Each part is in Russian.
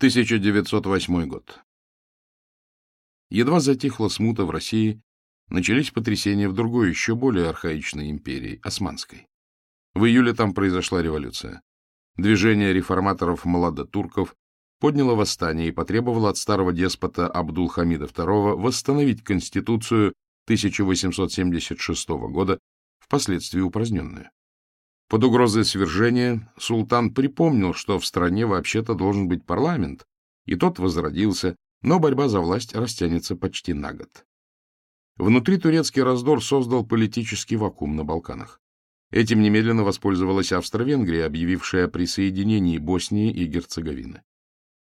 1908 год. Едва затихла смута в России, начались потрясения в другой, еще более архаичной империи, Османской. В июле там произошла революция. Движение реформаторов-молодотурков подняло восстание и потребовало от старого деспота Абдул-Хамида II восстановить Конституцию 1876 года, впоследствии упраздненную. Под угрозой свержения султан припомнил, что в стране вообще-то должен быть парламент, и тот возродился, но борьба за власть растянется почти на год. Внутри турецкий раздор создал политический вакуум на Балканах. Этим немедленно воспользовалась Австро-Венгрия, объявившая о присоединении Боснии и Герцеговины.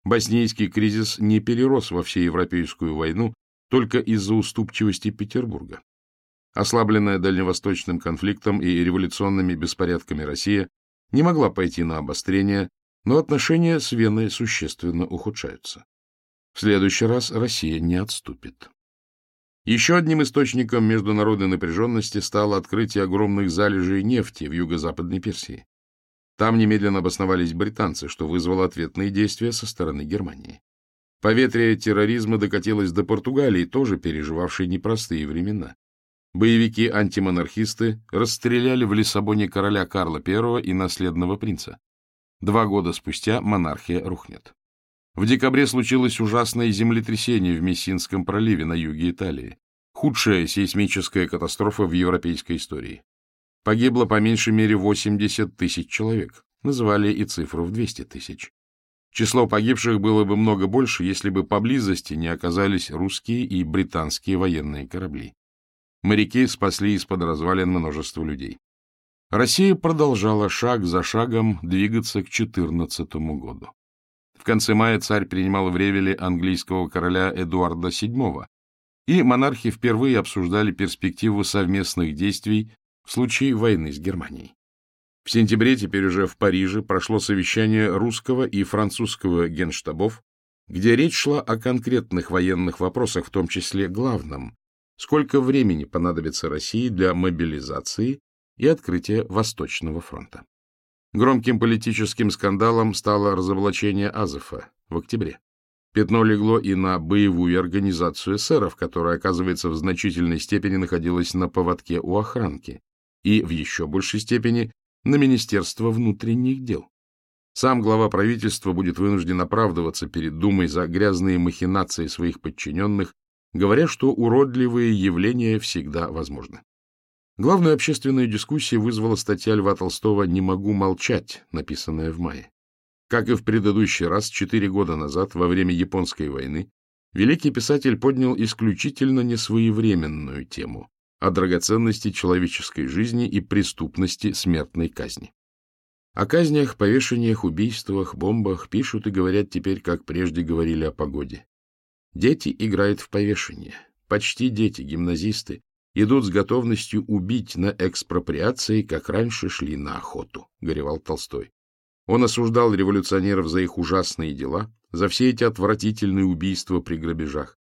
Боснийский кризис не перерос во всеевропейскую войну только из-за уступчивости Петербурга. Ослабленная дальневосточным конфликтом и революционными беспорядками Россия не могла пойти на обострение, но отношения с Веной существенно ухудшаются. В следующий раз Россия не отступит. Еще одним источником международной напряженности стало открытие огромных залежей нефти в юго-западной Персии. Там немедленно обосновались британцы, что вызвало ответные действия со стороны Германии. Поветрие терроризма докатилось до Португалии, тоже переживавшей непростые времена. Боевики-антимонархисты расстреляли в Лиссабоне короля Карла I и наследного принца. Два года спустя монархия рухнет. В декабре случилось ужасное землетрясение в Мессинском проливе на юге Италии. Худшая сейсмическая катастрофа в европейской истории. Погибло по меньшей мере 80 тысяч человек. Называли и цифру в 200 тысяч. Число погибших было бы много больше, если бы поблизости не оказались русские и британские военные корабли. Моряки спасли из-под развалин множество людей. Россия продолжала шаг за шагом двигаться к 14 году. В конце мая царь принимал в Ревеле английского короля Эдуарда VII, и монархи впервые обсуждали перспективу совместных действий в случае войны с Германией. В сентябре, теперь уже в Париже, прошло совещание русского и французского генштабов, где речь шла о конкретных военных вопросах, в том числе главном сколько времени понадобится России для мобилизации и открытия Восточного фронта. Громким политическим скандалом стало разоблачение Азова в октябре. Пятно легло и на боевую организацию эсеров, которая, оказывается, в значительной степени находилась на поводке у охранки, и в еще большей степени на Министерство внутренних дел. Сам глава правительства будет вынужден оправдываться перед Думой за грязные махинации своих подчиненных говоря, что уродливые явления всегда возможны. Главную общественную дискуссию вызвала статья Льва Толстого «Не могу молчать», написанная в мае. Как и в предыдущий раз, четыре года назад, во время Японской войны, великий писатель поднял исключительно несвоевременную тему о драгоценности человеческой жизни и преступности смертной казни. О казнях, повешениях, убийствах, бомбах пишут и говорят теперь, как прежде говорили о погоде. Дети играют в повешение. Почти дети, гимназисты, идут с готовностью убить на экспроприации, как раньше шли на охоту, — горевал Толстой. Он осуждал революционеров за их ужасные дела, за все эти отвратительные убийства при грабежах,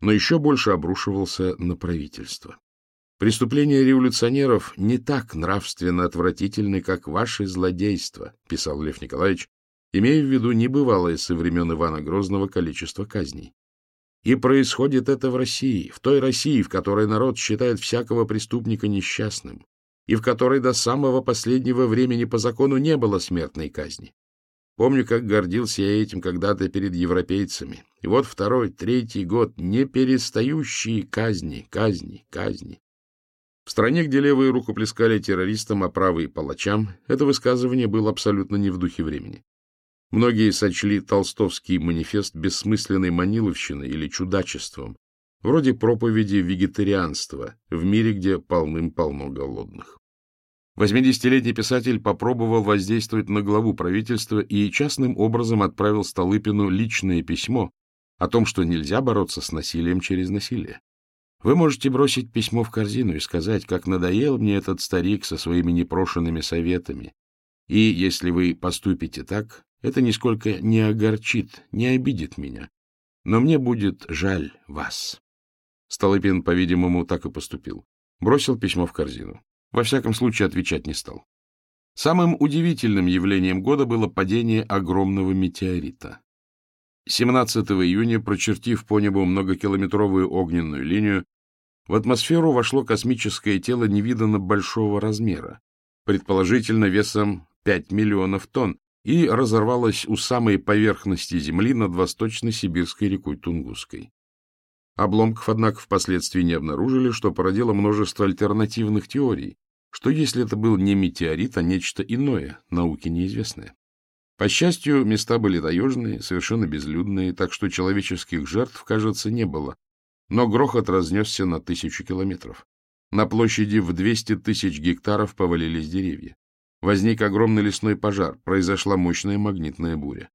но еще больше обрушивался на правительство. «Преступления революционеров не так нравственно отвратительны, как ваши злодейства», — писал Лев Николаевич, имея в виду небывалое со времен Ивана Грозного количество казней. И происходит это в России, в той России, в которой народ считает всякого преступника несчастным, и в которой до самого последнего времени по закону не было смертной казни. Помню, как гордился я этим когда-то перед европейцами. И вот второй, третий год не перестающие казни, казни, казни. В стране, где левые рукоплескали террористам, а правые — палачам, это высказывание было абсолютно не в духе времени. Многие сочли толстовский манифест бессмысленной маниловщиной или чудачеством, вроде проповеди вегетарианства в мире, где полным-полно голодных. Восьмидесятилетний писатель попробовал воздействовать на главу правительства и частным образом отправил Столыпину личное письмо о том, что нельзя бороться с насилием через насилие. Вы можете бросить письмо в корзину и сказать, как надоел мне этот старик со своими непрошенными советами. И если вы поступите так, это нисколько не огорчит, не обидит меня. Но мне будет жаль вас. Столыпин, по-видимому, так и поступил. Бросил письмо в корзину. Во всяком случае, отвечать не стал. Самым удивительным явлением года было падение огромного метеорита. 17 июня, прочертив по небу многокилометровую огненную линию, в атмосферу вошло космическое тело невиданно большого размера, предположительно весом 5 миллионов тонн, и разорвалось у самой поверхности Земли над восточно-сибирской рекой Тунгусской. Обломков, однако, впоследствии не обнаружили, что породило множество альтернативных теорий, что если это был не метеорит, а нечто иное, науке неизвестное. По счастью, места были таежные, совершенно безлюдные, так что человеческих жертв, кажется, не было. Но грохот разнесся на тысячу километров. На площади в 200 тысяч гектаров повалились деревья. Возник огромный лесной пожар, произошла мощная магнитная буря.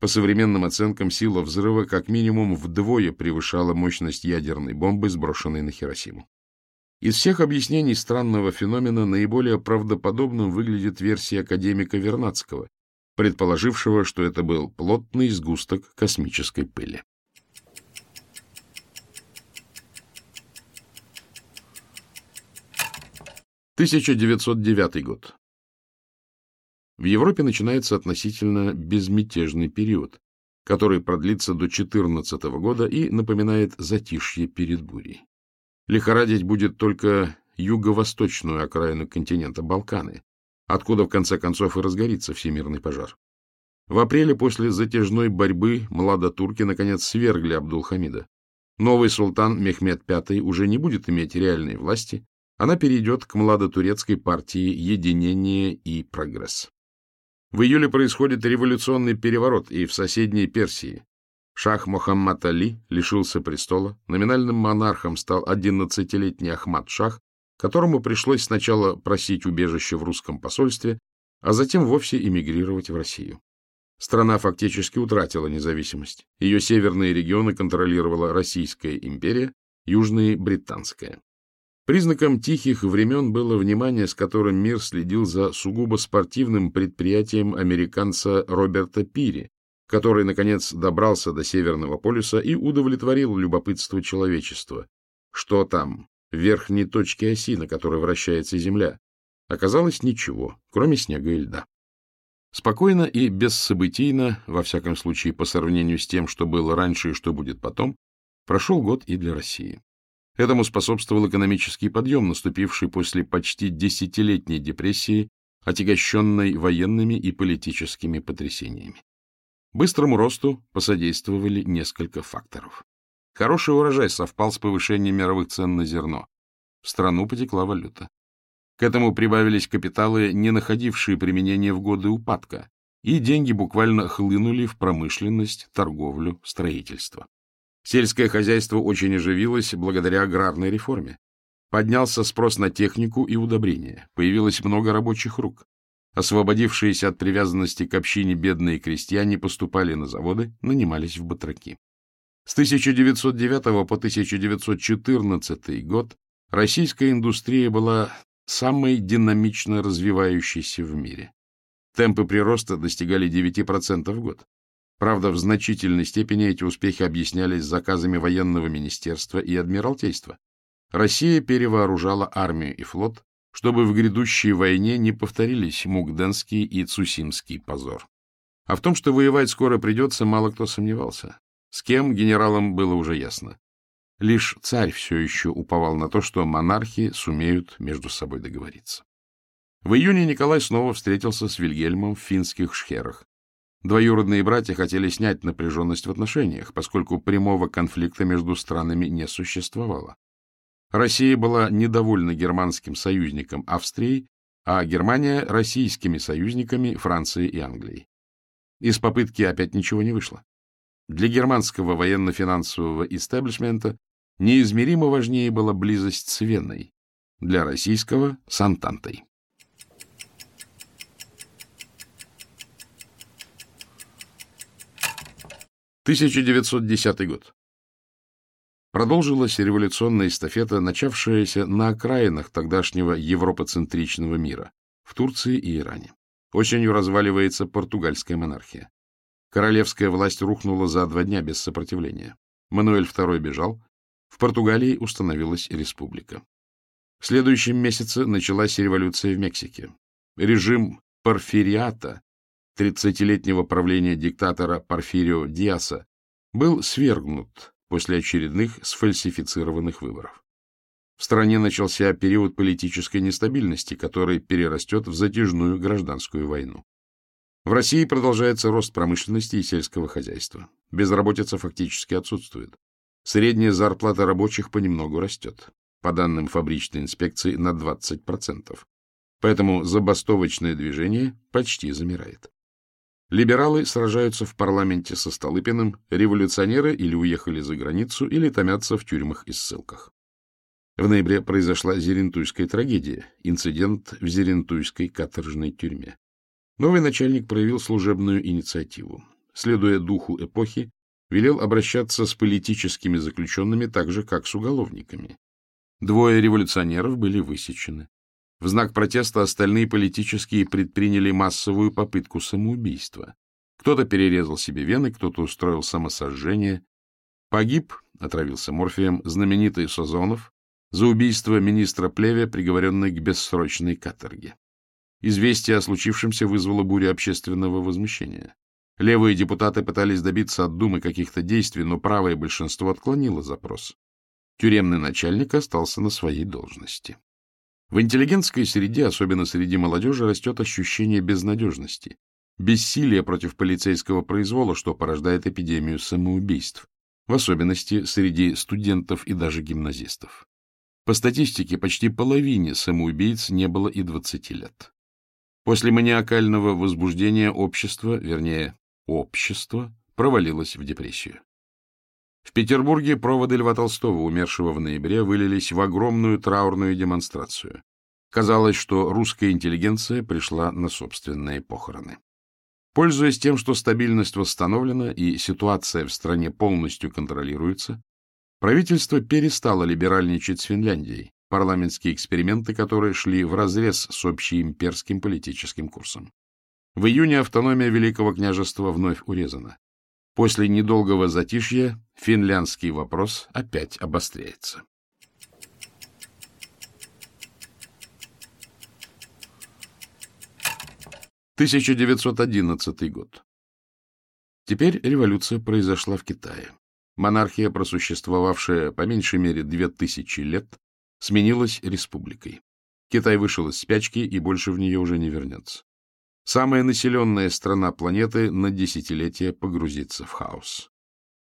По современным оценкам, сила взрыва как минимум вдвое превышала мощность ядерной бомбы, сброшенной на Хиросиму. Из всех объяснений странного феномена наиболее правдоподобным выглядит версия академика Вернадского, предположившего, что это был плотный сгусток космической пыли. Тысяча девятьсот девятый год. В Европе начинается относительно безмятежный период, который продлится до 14 года и напоминает затишье перед бурей. Лихорадить будет только юго-восточную окраину континента Балканы, откуда в конце концов и разгорится всемирный пожар. В апреле после затяжной борьбы младотурки наконец свергли Абдулхамида. Новый султан Мехмед V уже не будет иметь реальной власти, она перейдет к младотурецкой партии «Единение и прогресс». В июле происходит революционный переворот и в соседней Персии. Шах Мохаммад Али лишился престола, номинальным монархом стал 11-летний Ахмад Шах, которому пришлось сначала просить убежище в русском посольстве, а затем вовсе эмигрировать в Россию. Страна фактически утратила независимость. Ее северные регионы контролировала Российская империя, южные — Британская. Признаком тихих времен было внимание, с которым мир следил за сугубо спортивным предприятием американца Роберта Пири, который, наконец, добрался до Северного полюса и удовлетворил любопытство человечества. Что там, в верхней точке оси, на которой вращается Земля, оказалось ничего, кроме снега и льда. Спокойно и бессобытийно, во всяком случае по сравнению с тем, что было раньше и что будет потом, прошел год и для России. Этому способствовал экономический подъем, наступивший после почти десятилетней депрессии, отягощенной военными и политическими потрясениями. Быстрому росту посодействовали несколько факторов. Хороший урожай совпал с повышением мировых цен на зерно. В страну потекла валюта. К этому прибавились капиталы, не находившие применения в годы упадка, и деньги буквально хлынули в промышленность, торговлю, строительство. Сельское хозяйство очень оживилось благодаря аграрной реформе. Поднялся спрос на технику и удобрения, появилось много рабочих рук. Освободившиеся от привязанности к общине бедные крестьяне поступали на заводы, нанимались в батраки. С 1909 по 1914 год российская индустрия была самой динамично развивающейся в мире. Темпы прироста достигали 9% в год. Правда, в значительной степени эти успехи объяснялись заказами военного министерства и адмиралтейства. Россия перевооружала армию и флот, чтобы в грядущей войне не повторились Мугденский и Цусимский позор. А в том, что воевать скоро придется, мало кто сомневался. С кем генералам было уже ясно. Лишь царь все еще уповал на то, что монархи сумеют между собой договориться. В июне Николай снова встретился с Вильгельмом в финских шхерах. Двоюродные братья хотели снять напряженность в отношениях, поскольку прямого конфликта между странами не существовало. Россия была недовольна германским союзником Австрией, а Германия — российскими союзниками Франции и Англии. Из попытки опять ничего не вышло. Для германского военно-финансового истеблишмента неизмеримо важнее была близость с Веной, для российского — с Антантой. Тысяча девятьсот десятый год. Продолжилась революционная эстафета, начавшаяся на окраинах тогдашнего европоцентричного мира, в Турции и Иране. Осенью разваливается португальская монархия. Королевская власть рухнула за два дня без сопротивления. Мануэль II бежал. В Португалии установилась республика. В следующем месяце началась революция в Мексике. Режим Порфириата 30-летнего правления диктатора Порфирио Диаса, был свергнут после очередных сфальсифицированных выборов. В стране начался период политической нестабильности, который перерастет в затяжную гражданскую войну. В России продолжается рост промышленности и сельского хозяйства. Безработица фактически отсутствует. Средняя зарплата рабочих понемногу растет, по данным фабричной инспекции, на 20%. Поэтому забастовочное движение почти замирает. Либералы сражаются в парламенте со Столыпиным, революционеры или уехали за границу, или томятся в тюрьмах и ссылках. В ноябре произошла Зерентуйская трагедия, инцидент в Зерентуйской каторжной тюрьме. Новый начальник проявил служебную инициативу. Следуя духу эпохи, велел обращаться с политическими заключенными так же, как с уголовниками. Двое революционеров были высечены. В знак протеста остальные политические предприняли массовую попытку самоубийства. Кто-то перерезал себе вены, кто-то устроил самосожжение. Погиб, отравился морфием, знаменитый Сазонов, за убийство министра Плеве, приговоренный к бессрочной каторге. Известие о случившемся вызвало бурю общественного возмущения. Левые депутаты пытались добиться от Думы каких-то действий, но правое большинство отклонило запрос. Тюремный начальник остался на своей должности. В интеллигентской среде, особенно среди молодежи, растет ощущение безнадежности, бессилия против полицейского произвола, что порождает эпидемию самоубийств, в особенности среди студентов и даже гимназистов. По статистике, почти половине самоубийц не было и 20 лет. После маниакального возбуждения общество, вернее, общество, провалилось в депрессию. В Петербурге проводы Льва Толстого, умершего в ноябре, вылились в огромную траурную демонстрацию. Казалось, что русская интеллигенция пришла на собственные похороны. Пользуясь тем, что стабильность восстановлена и ситуация в стране полностью контролируется, Правительство перестало либеральничать с Финляндией, парламентские эксперименты, которые шли вразрез с общеимперским политическим курсом. В июне автономия Великого княжества вновь урезана. После недолгого затишья финляндский вопрос опять обостряется. Тысяча девятьсот одиннадцатый год. Теперь революция произошла в Китае. Монархия, просуществовавшая по меньшей мере две тысячи лет, сменилась республикой. Китай вышел из спячки и больше в нее уже не вернется. Самая населенная страна планеты на десятилетия погрузится в хаос.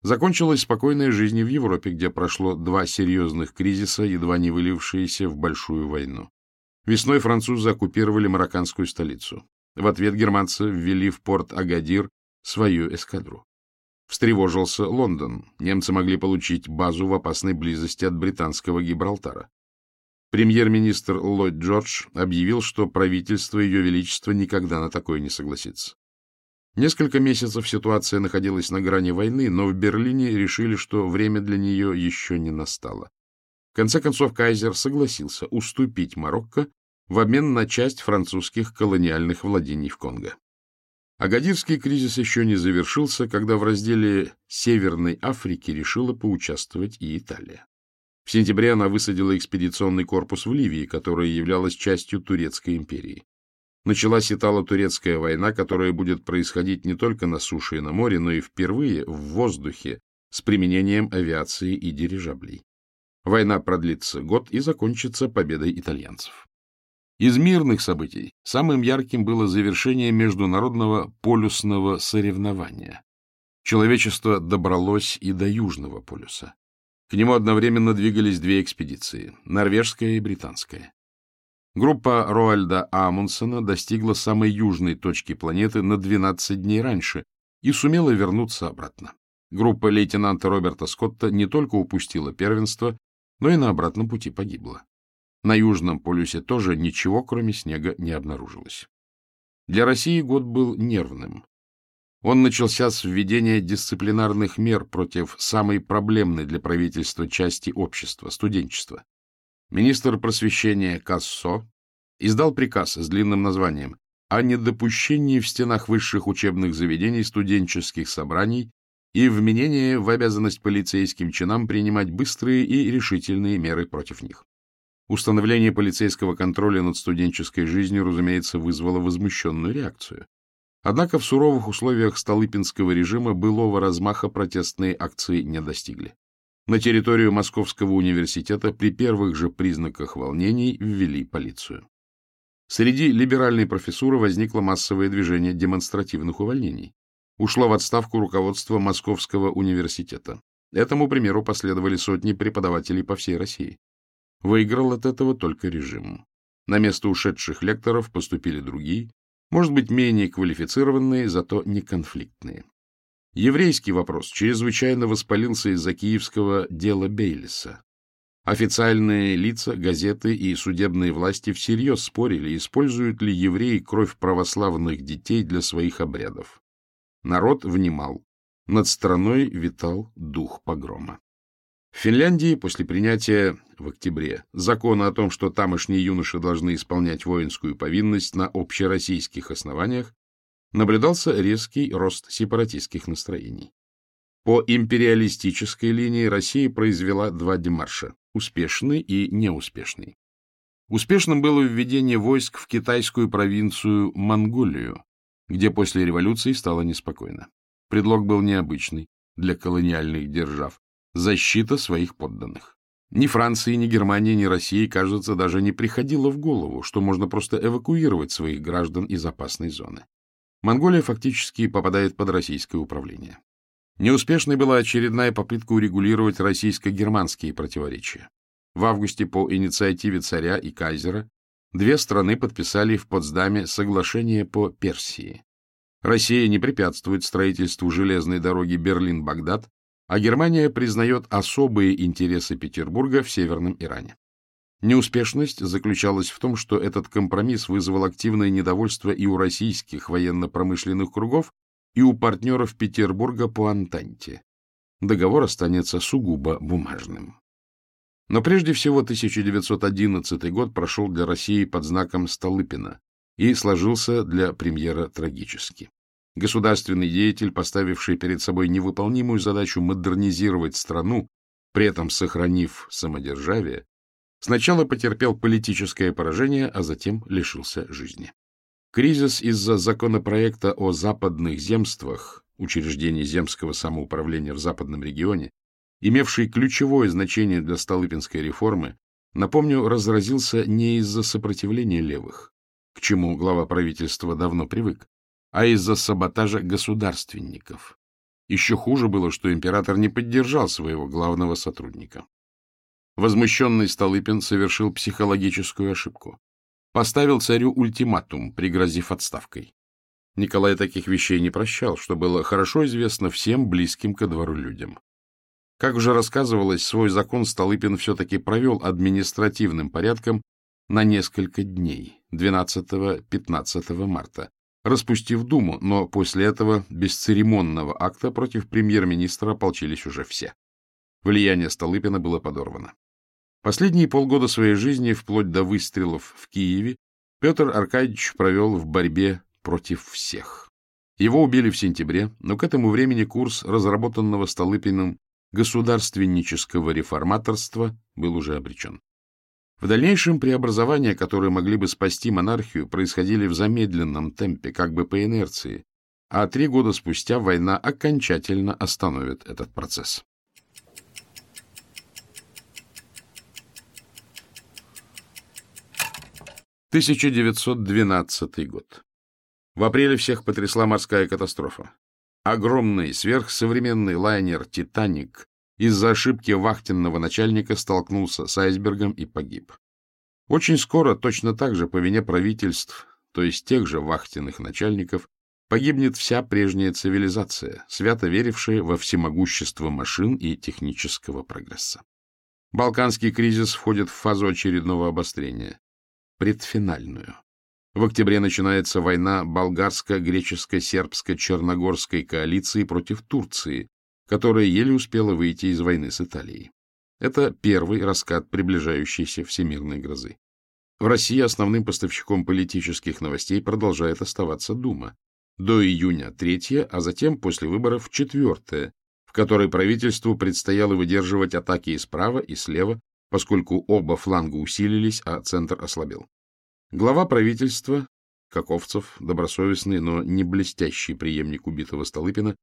Закончилась спокойная жизнь в Европе, где прошло два серьезных кризиса, едва не вылившиеся в большую войну. Весной французы оккупировали марокканскую столицу. В ответ германцы ввели в порт Агадир свою эскадру. Встревожился Лондон. Немцы могли получить базу в опасной близости от британского Гибралтара. Премьер-министр Ллойд Джордж объявил, что правительство Ее Величества никогда на такое не согласится. Несколько месяцев ситуация находилась на грани войны, но в Берлине решили, что время для нее еще не настало. В конце концов, кайзер согласился уступить Марокко в обмен на часть французских колониальных владений в Конго. Агадирский кризис еще не завершился, когда в разделе Северной Африки решила поучаствовать и Италия. В сентябре она высадила экспедиционный корпус в Ливии, которая являлась частью Турецкой империи. Началась Итало-Турецкая война, которая будет происходить не только на суше и на море, но и впервые в воздухе с применением авиации и дирижаблей. Война продлится год и закончится победой итальянцев. Из мирных событий самым ярким было завершение международного полюсного соревнования. Человечество добралось и до Южного полюса. К нему одновременно двигались две экспедиции — норвежская и британская. Группа Роальда Амундсена достигла самой южной точки планеты на 12 дней раньше и сумела вернуться обратно. Группа лейтенанта Роберта Скотта не только упустила первенство, но и на обратном пути погибла. На Южном полюсе тоже ничего, кроме снега, не обнаружилось. Для России год был нервным. Он начался с введения дисциплинарных мер против самой проблемной для правительства части общества – студенчества. Министр просвещения Кассо издал приказ с длинным названием о недопущении в стенах высших учебных заведений студенческих собраний и вменении в обязанность полицейским чинам принимать быстрые и решительные меры против них. Установление полицейского контроля над студенческой жизнью, разумеется, вызвало возмущенную реакцию. Однако в суровых условиях Столыпинского режима былого размаха протестные акции не достигли. На территорию Московского университета при первых же признаках волнений ввели полицию. Среди либеральной профессуры возникло массовое движение демонстративных увольнений. Ушло в отставку руководство Московского университета. Этому примеру последовали сотни преподавателей по всей России. Выиграл от этого только режим. На место ушедших лекторов поступили другие, может быть, менее квалифицированные, зато не конфликтные. Еврейский вопрос чрезвычайно воспалился из-за киевского дела Бейлиса. Официальные лица, газеты и судебные власти всерьез спорили, используют ли евреи кровь православных детей для своих обрядов. Народ внимал. Над страной витал дух погрома. В Финляндии после принятия в октябре закона о том, что тамошние юноши должны исполнять воинскую повинность на общероссийских основаниях, наблюдался резкий рост сепаратистских настроений. По империалистической линии Россия произвела два демарша – успешный и неуспешный. Успешным было введение войск в китайскую провинцию Монголию, где после революции стало неспокойно. Предлог был необычный для колониальных держав защита своих подданных. Ни Франции, ни Германии, ни России, кажется, даже не приходило в голову, что можно просто эвакуировать своих граждан из опасной зоны. Монголия фактически попадает под российское управление. Неуспешной была очередная попытка урегулировать российско-германские противоречия. В августе по инициативе царя и кайзера две страны подписали в Потсдаме соглашение по Персии. Россия не препятствует строительству железной дороги Берлин-Багдад, а Германия признает особые интересы Петербурга в Северном Иране. Неуспешность заключалась в том, что этот компромисс вызвал активное недовольство и у российских военно-промышленных кругов, и у партнеров Петербурга по Антанте. Договор останется сугубо бумажным. Но прежде всего 1911 год прошел для России под знаком Столыпина и сложился для премьера трагически. Государственный деятель, поставивший перед собой невыполнимую задачу модернизировать страну, при этом сохранив самодержавие, сначала потерпел политическое поражение, а затем лишился жизни. Кризис из-за законопроекта о западных земствах, учреждении земского самоуправления в западном регионе, имевший ключевое значение для Столыпинской реформы, напомню, разразился не из-за сопротивления левых, к чему глава правительства давно привык, а из-за саботажа государственников. Еще хуже было, что император не поддержал своего главного сотрудника. Возмущенный Столыпин совершил психологическую ошибку. Поставил царю ультиматум, пригрозив отставкой. Николай таких вещей не прощал, что было хорошо известно всем близким ко двору людям. Как уже рассказывалось, свой закон Столыпин все-таки провел административным порядком на несколько дней, 12-15 марта, распустив Думу, но после этого бесцеремонного акта против премьер-министра ополчились уже все. Влияние Столыпина было подорвано. Последние полгода своей жизни, вплоть до выстрелов в Киеве, Петр Аркадьевич провел в борьбе против всех. Его убили в сентябре, но к этому времени курс разработанного Столыпиным государственнического реформаторства был уже обречен. В дальнейшем преобразования, которые могли бы спасти монархию, происходили в замедленном темпе, как бы по инерции, а три года спустя война окончательно остановит этот процесс. Тысяча девятьсот двенадцатый год. В апреле всех потрясла морская катастрофа. Огромный сверхсовременный лайнер «Титаник» из-за ошибки вахтенного начальника столкнулся с айсбергом и погиб. Очень скоро, точно так же по вине правительств, то есть тех же вахтенных начальников, погибнет вся прежняя цивилизация, свято верившая во всемогущество машин и технического прогресса. Балканский кризис входит в фазу очередного обострения, предфинальную. В октябре начинается война болгарско-греческо-сербско-черногорской коалиции против Турции, которая еле успела выйти из войны с Италией. Это первый раскат приближающейся всемирной грозы. В России основным поставщиком политических новостей продолжает оставаться Дума. До июня третья, а затем после выборов четвертая, в которой правительству предстояло выдерживать атаки и справа, и слева, поскольку оба фланга усилились, а центр ослабел. Глава правительства Каковцев, добросовестный, но не блестящий преемник убитого Столыпина,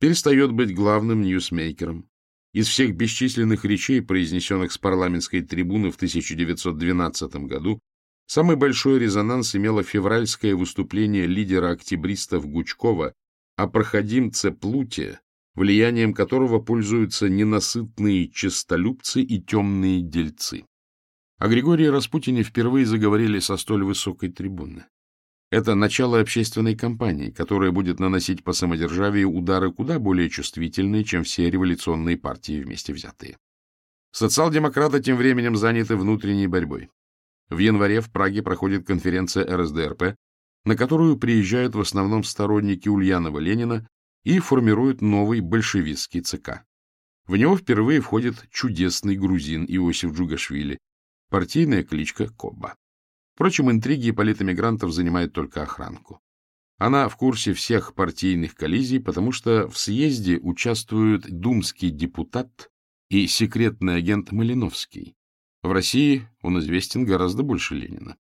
перестает быть главным ньюсмейкером. Из всех бесчисленных речей, произнесенных с парламентской трибуны в 1912 году, самый большой резонанс имело февральское выступление лидера октябристов Гучкова о проходимце Плуте, влиянием которого пользуются ненасытные честолюбцы и темные дельцы. О Григории Распутине впервые заговорили со столь высокой трибуны. Это начало общественной кампании, которая будет наносить по самодержавию удары куда более чувствительные, чем все революционные партии вместе взятые. Социал-демократы тем временем заняты внутренней борьбой. В январе в Праге проходит конференция РСДРП, на которую приезжают в основном сторонники Ульянова-Ленина и формируют новый большевистский ЦК. В него впервые входит чудесный грузин Иосиф Джугашвили, партийная кличка Коба. Впрочем, интриги политэмигрантов занимают только охранку. Она в курсе всех партийных коллизий, потому что в съезде участвуют думский депутат и секретный агент Малиновский. В России он известен гораздо больше Ленина.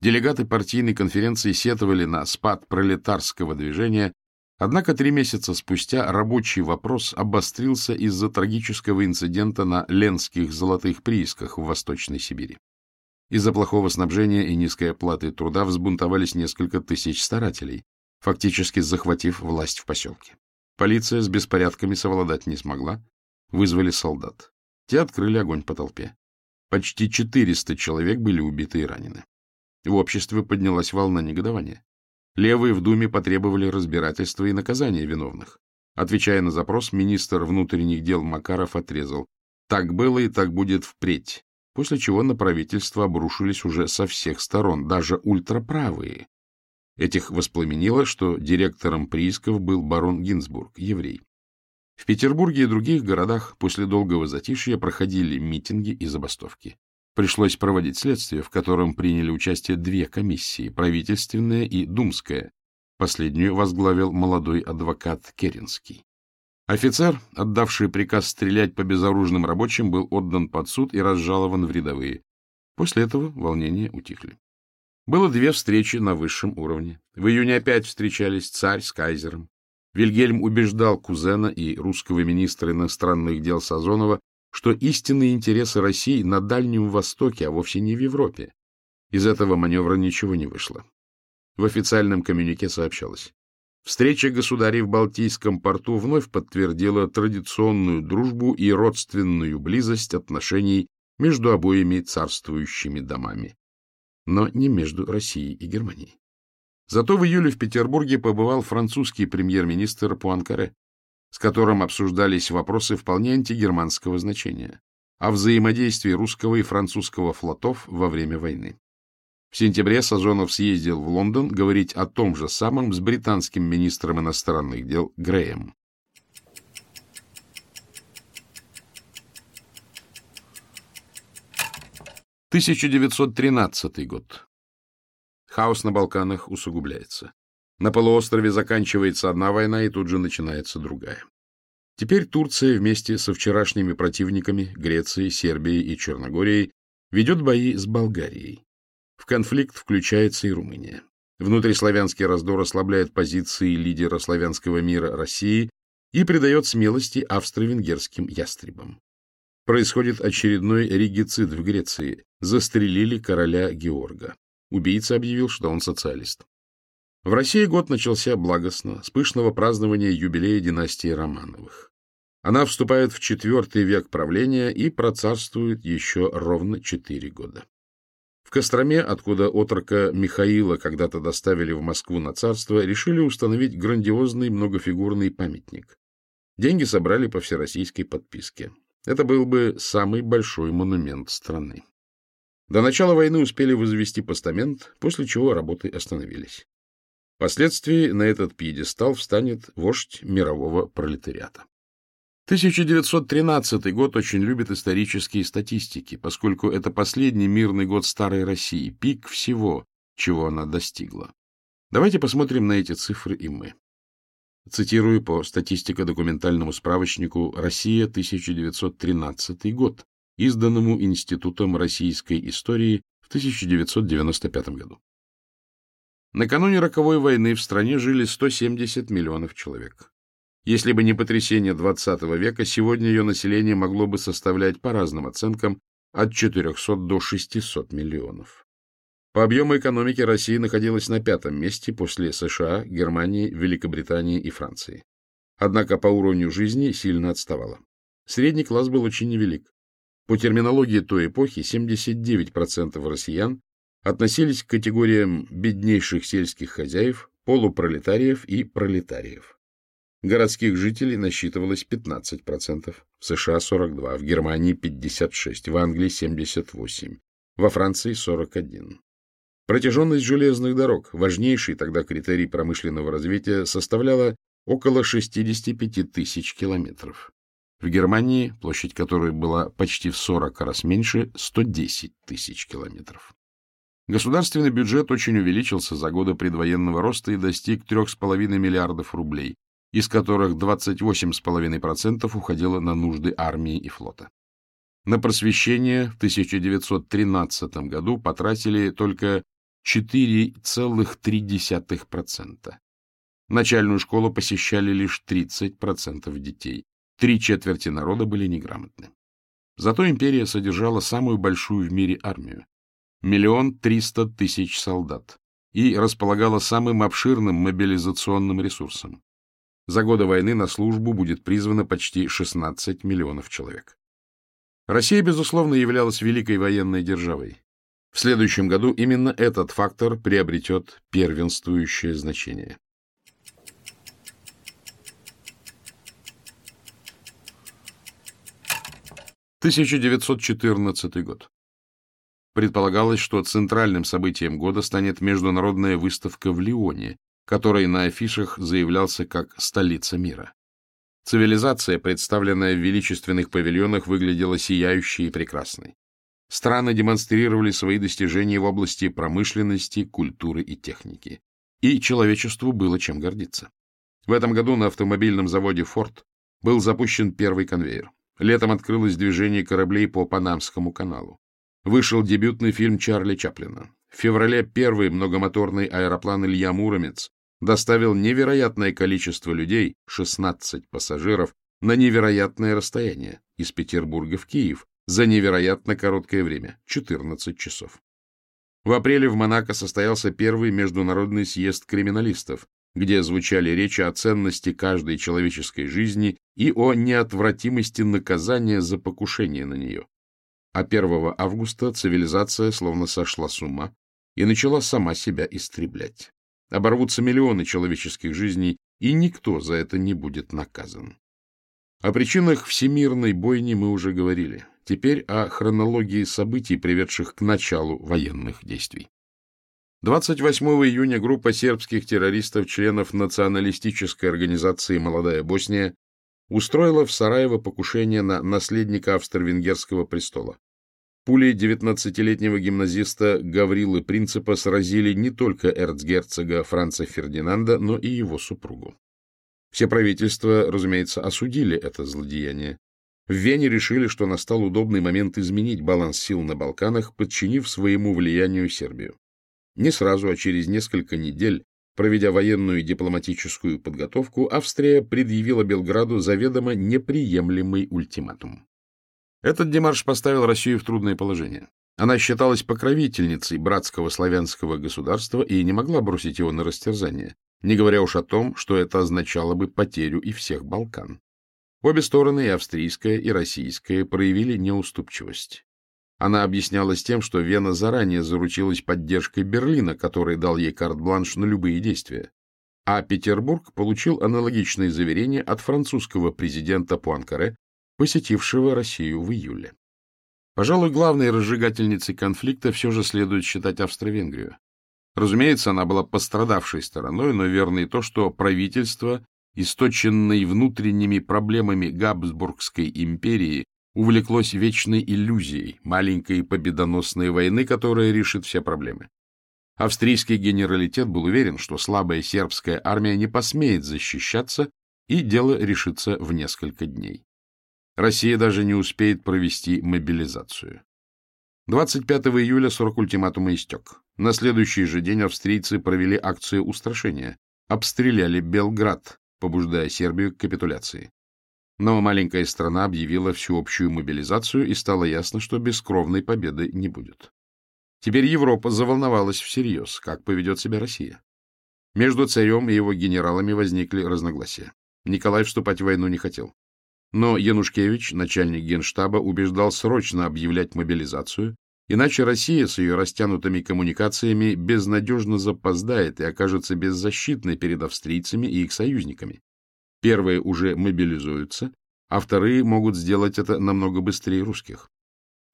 Делегаты партийной конференции сетовали на спад пролетарского движения, однако три месяца спустя рабочий вопрос обострился из-за трагического инцидента на Ленских золотых приисках в Восточной Сибири. Из-за плохого снабжения и низкой оплаты труда взбунтовались несколько тысяч старателей, фактически захватив власть в поселке. Полиция с беспорядками совладать не смогла, вызвали солдат. Те открыли огонь по толпе. Почти 400 человек были убиты и ранены. В обществе поднялась волна негодования. Левые в Думе потребовали разбирательства и наказания виновных. Отвечая на запрос, министр внутренних дел Макаров отрезал. Так было и так будет впредь после чего на правительство обрушились уже со всех сторон, даже ультраправые. Этих воспламенило, что директором приисков был барон Гинзбург, еврей. В Петербурге и других городах после долгого затишья проходили митинги и забастовки. Пришлось проводить следствие, в котором приняли участие две комиссии, правительственная и думская. Последнюю возглавил молодой адвокат Керенский. Офицер, отдавший приказ стрелять по безоружным рабочим, был отдан под суд и разжалован в рядовые. После этого волнения утихли. Было две встречи на высшем уровне. В июне опять встречались царь с кайзером. Вильгельм убеждал кузена и русского министра иностранных дел Сазонова, что истинные интересы России на Дальнем Востоке, а вовсе не в Европе. Из этого маневра ничего не вышло. В официальном коммюнике сообщалось. Встреча государей в Балтийском порту вновь подтвердила традиционную дружбу и родственную близость отношений между обоими царствующими домами, но не между Россией и Германией. Зато в июле в Петербурге побывал французский премьер-министр Пуанкаре, с которым обсуждались вопросы вполне антигерманского значения о взаимодействии русского и французского флотов во время войны. В сентябре Сазонов съездил в Лондон говорить о том же самом с британским министром иностранных дел Греем. Тысяча девятьсот тринадцатый год. Хаос на Балканах усугубляется. На полуострове заканчивается одна война, и тут же начинается другая. Теперь Турция вместе со вчерашними противниками Грецией, Сербией и Черногорией ведет бои с Болгарией. В конфликт включается и Румыния. Внутриславянский раздор ослабляет позиции лидера славянского мира России и придает смелости австро-венгерским ястребам. Происходит очередной регицид в Греции. Застрелили короля Георга. Убийца объявил, что он социалист. В России год начался благостно, с пышного празднования юбилея династии Романовых. Она вступает в четвертый век правления и процарствует еще ровно четыре года. Костроме, откуда отрока Михаила когда-то доставили в Москву на царство, решили установить грандиозный многофигурный памятник. Деньги собрали по всероссийской подписке. Это был бы самый большой монумент страны. До начала войны успели возвести постамент, после чего работы остановились. Впоследствии на этот пьедестал встанет вождь мирового пролетариата. 1913 год очень любит исторические статистики, поскольку это последний мирный год старой России, пик всего, чего она достигла. Давайте посмотрим на эти цифры и мы. Цитирую по статистико-документальному справочнику «Россия, 1913 год», изданному Институтом российской истории в 1995 году. Накануне роковой войны в стране жили 170 миллионов человек. Если бы не потрясение XX века, сегодня ее население могло бы составлять, по разным оценкам, от 400 до 600 миллионов. По объему экономики Россия находилась на пятом месте после США, Германии, Великобритании и Франции. Однако по уровню жизни сильно отставала. Средний класс был очень невелик. По терминологии той эпохи 79% россиян относились к категориям беднейших сельских хозяев, полупролетариев и пролетариев. Городских жителей насчитывалось 15%, в США 42%, в Германии 56%, в Англии 78%, во Франции 41%. Протяженность железных дорог, важнейший тогда критерий промышленного развития, составляла около 65 тысяч километров. В Германии, площадь которой была почти в 40 раз меньше, 110 тысяч километров. Государственный бюджет очень увеличился за годы предвоенного роста и достиг 3,5 миллиардов рублей, из которых 28,5% уходило на нужды армии и флота. На просвещение в 1913 году потратили только 4,3%. Начальную школу посещали лишь 30% детей. Три четверти народа были неграмотны. Зато империя содержала самую большую в мире армию – миллион триста тысяч солдат, и располагала самым обширным мобилизационным ресурсом. За годы войны на службу будет призвано почти 16 миллионов человек. Россия, безусловно, являлась великой военной державой. В следующем году именно этот фактор приобретет первенствующее значение. Тысяча девятьсот четырнадцатый год. Предполагалось, что центральным событием года станет международная выставка в Лионе, который на афишах заявлялся как «столица мира». Цивилизация, представленная в величественных павильонах, выглядела сияющей и прекрасной. Страны демонстрировали свои достижения в области промышленности, культуры и техники. И человечеству было чем гордиться. В этом году на автомобильном заводе Ford был запущен первый конвейер. Летом открылось движение кораблей по Панамскому каналу. Вышел дебютный фильм Чарли Чаплина. В феврале первый многомоторный аэроплан Илья Муромец доставил невероятное количество людей, 16 пассажиров, на невероятное расстояние из Петербурга в Киев за невероятно короткое время — 14 часов. В апреле в Монако состоялся первый международный съезд криминалистов, где звучали речи о ценности каждой человеческой жизни и о неотвратимости наказания за покушение на нее. А 1 августа цивилизация словно сошла с ума и начала сама себя истреблять. Оборвутся миллионы человеческих жизней, и никто за это не будет наказан. О причинах всемирной бойни мы уже говорили. Теперь о хронологии событий, приведших к началу военных действий. 28 июня группа сербских террористов, членов националистической организации «Молодая Босния», устроила в Сараево покушение на наследника австро-венгерского престола. Пули 19-летнего гимназиста Гаврилы Принципа сразили не только эрцгерцога Франца Фердинанда, но и его супругу. Все правительства, разумеется, осудили это злодеяние. В Вене решили, что настал удобный момент изменить баланс сил на Балканах, подчинив своему влиянию Сербию. Не сразу, а через несколько недель, проведя военную и дипломатическую подготовку, Австрия предъявила Белграду заведомо неприемлемый ультиматум. Этот демарш поставил Россию в трудное положение. Она считалась покровительницей братского славянского государства и не могла бросить его на растерзание, не говоря уж о том, что это означало бы потерю и всех Балкан. Обе стороны, и австрийская, и российская, проявили неуступчивость. Она объяснялась тем, что Вена заранее заручилась поддержкой Берлина, который дал ей карт-бланш на любые действия. А Петербург получил аналогичные заверения от французского президента Пуанкаре, посетившего Россию в июле. Пожалуй, главной разжигательницей конфликта все же следует считать Австро-Венгрию. Разумеется, она была пострадавшей стороной, но верно и то, что правительство, источенное внутренними проблемами Габсбургской империи, увлеклось вечной иллюзией маленькой победоносной войны, которая решит все проблемы. Австрийский генералитет был уверен, что слабая сербская армия не посмеет защищаться, и дело решится в несколько дней. Россия даже не успеет провести мобилизацию. 25 июля срок ультиматума истек. На следующий же день австрийцы провели акцию устрашения, обстреляли Белград, побуждая Сербию к капитуляции. Но маленькая страна объявила всеобщую мобилизацию, и стало ясно, что бескровной победы не будет. Теперь Европа заволновалась всерьез, как поведет себя Россия. Между царем и его генералами возникли разногласия. Николай вступать в войну не хотел. Но Янушкевич, начальник генштаба, убеждал срочно объявлять мобилизацию, иначе Россия с ее растянутыми коммуникациями безнадежно запоздает и окажется беззащитной перед австрийцами и их союзниками. Первые уже мобилизуются, а вторые могут сделать это намного быстрее русских.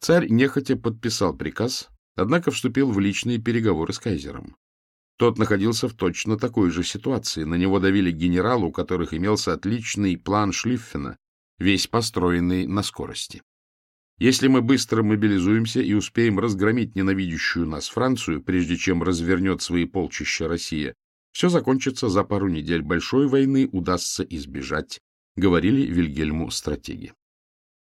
Царь нехотя подписал приказ, однако вступил в личные переговоры с кайзером. Тот находился в точно такой же ситуации. На него давили генералы, у которых имелся отличный план Шлиффена, весь построенный на скорости. Если мы быстро мобилизуемся и успеем разгромить ненавидящую нас Францию, прежде чем развернет свои полчища Россия, все закончится за пару недель. Большой войны удастся избежать, говорили Вильгельму стратеги.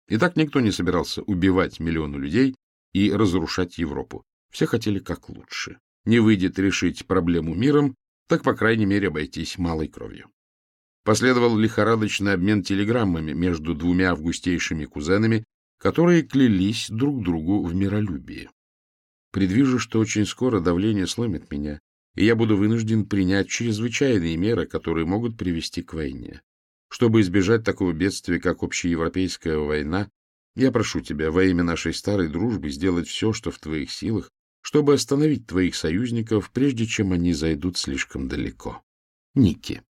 Итак, никто не собирался убивать миллионы людей и разрушать Европу. Все хотели как лучше. Не выйдет решить проблему миром, так, по крайней мере, обойтись малой кровью. Последовал лихорадочный обмен телеграммами между двумя августейшими кузенами, которые клялись друг другу в миролюбии. Предвижу, что очень скоро давление сломит меня, и я буду вынужден принять чрезвычайные меры, которые могут привести к войне. Чтобы избежать такого бедствия, как общеевропейская война, я прошу тебя во имя нашей старой дружбы сделать все, что в твоих силах, чтобы остановить твоих союзников, прежде чем они зайдут слишком далеко. Ники.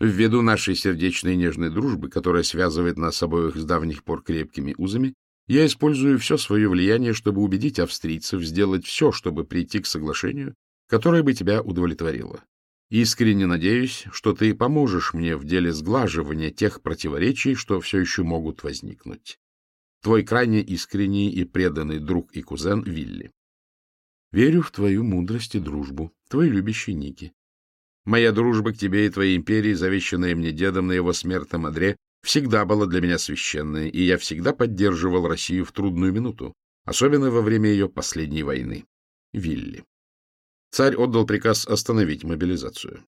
Ввиду нашей сердечной и нежной дружбы, которая связывает нас обоих с давних пор крепкими узами, я использую все свое влияние, чтобы убедить австрийцев сделать все, чтобы прийти к соглашению, которое бы тебя удовлетворило. Искренне надеюсь, что ты поможешь мне в деле сглаживания тех противоречий, что все еще могут возникнуть. Твой крайне искренний и преданный друг и кузен Вилли. Верю в твою мудрость и дружбу, твой любящий Ники. Моя дружба к тебе и твоей империи, завещанная мне дедом на его смертном одре, всегда была для меня священной, и я всегда поддерживал Россию в трудную минуту, особенно во время ее последней войны. Вилли. Царь отдал приказ остановить мобилизацию.